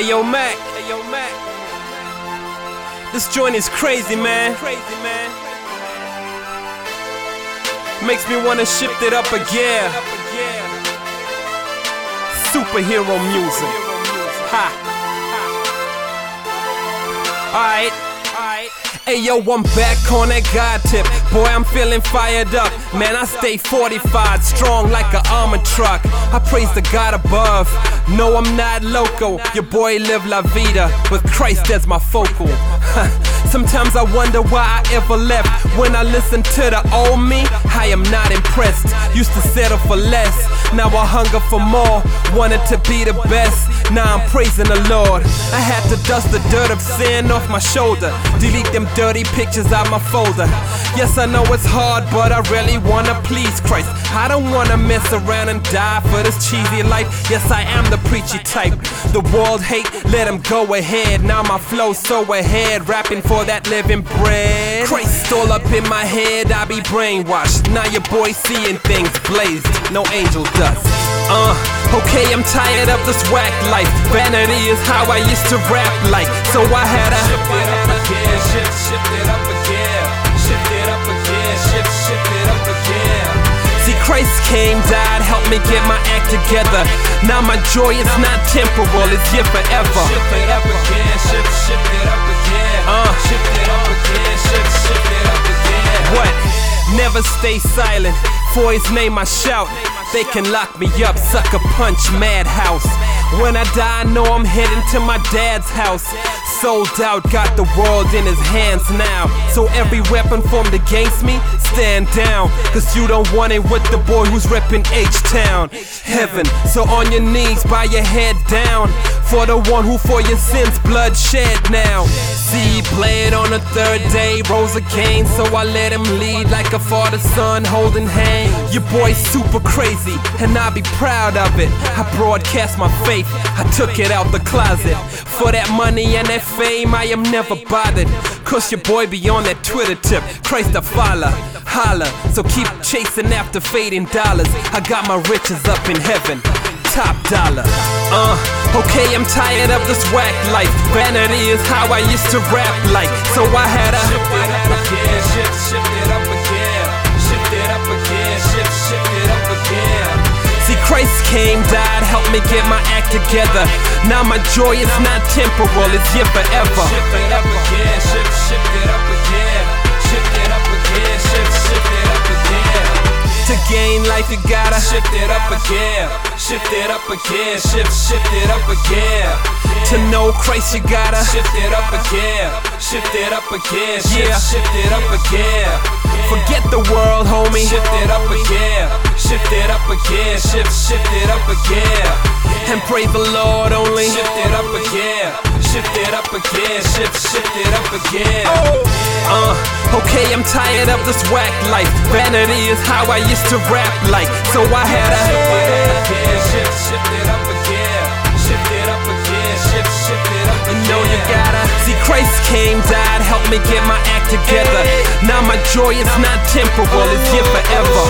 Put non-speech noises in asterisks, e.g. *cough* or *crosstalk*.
Hey yo, Mac. Hey yo, Mac. This joint is crazy, man. Crazy, man. Makes me wanna shift it up a gear. Superhero music. Ha. Alright. Hey yo, I'm back on that God tip. Boy, I'm feeling fired up. Man, I stay fortified, strong like an armored truck. I praise the God above. No, I'm not loco. Your boy live la vida with Christ as my focal. *laughs* Sometimes I wonder why I ever left. When I listen to the old me, I am not impressed. Used to settle for less. Now I hunger for more. Wanted to be the best. Now I'm praising the Lord. I had to dust the dirt of sin off my shoulder. Delete them dirty pictures out my folder. Yes, I know it's hard, but I really wanna please Christ. I don't wanna mess around and die for this cheesy life. Yes, I am the preachy type. The world hate, let them go ahead. Now my flow so ahead, rapping for that living bread. Christ all up in my head, I be brainwashed. Now your boy seeing things blazed, no angel dust. Uh, okay, I'm tired of this whack life. Vanity is how I used to rap like, so I had to shift it up again, shift, shift it up again, shift it up again, shift, shift it up again. See, Christ came, died, helped me get my act together. Now my joy is not temporal, it's here forever. Shift it up again, shift, shift it up again. Uh, shift it up again, shift, shift it up again. What? Never stay silent. For his name I shout. They can lock me up, sucker punch, madhouse. When I die, I know I'm heading to my dad's house. Sold out, got the world in his hands now. So every weapon formed against me, stand down. Cause you don't want it with the boy who's reppin' H-Town. Heaven, so on your knees, bow your head down. For the one who for your sins blood shed now. See, bled on the third day, rose again. So I let him lead like a father son holding hand. Your boy's super crazy, and I be proud of it. I broadcast my faith, I took it out the closet. For that money and that fame, I am never bothered. Cause your boy be on that Twitter tip, Christ the follow, holla. So keep chasing after fading dollars. I got my riches up in heaven top dollar. Uh, okay, I'm tired of this whack life. Vanity is how I used to rap like, so I had to shift it up again, shift, shift it up again, up again, it up again. See, Christ came, died, helped me get my act together. Now my joy is not temporal, it's here forever. You gotta shift it up again, shift it up again, shift, shift it up again. To know Christ, you gotta shift it up again, shift it up again, shift, shift it up again. Forget the world, homie. Shift it up again, shift it up again, shift, shift it up again. And praise the Lord only. Shift it up again, shift it up again, shift, shift it up again. Uh, okay, I'm tired of this whack life. Vanity is how I used to rap like, so I had to shift it up again, shift, shift it up again, shift it up again, shift, shift it up again. You know you gotta see Christ came, died, helped me get my act together. Now my joy is not temporal, it's here forever.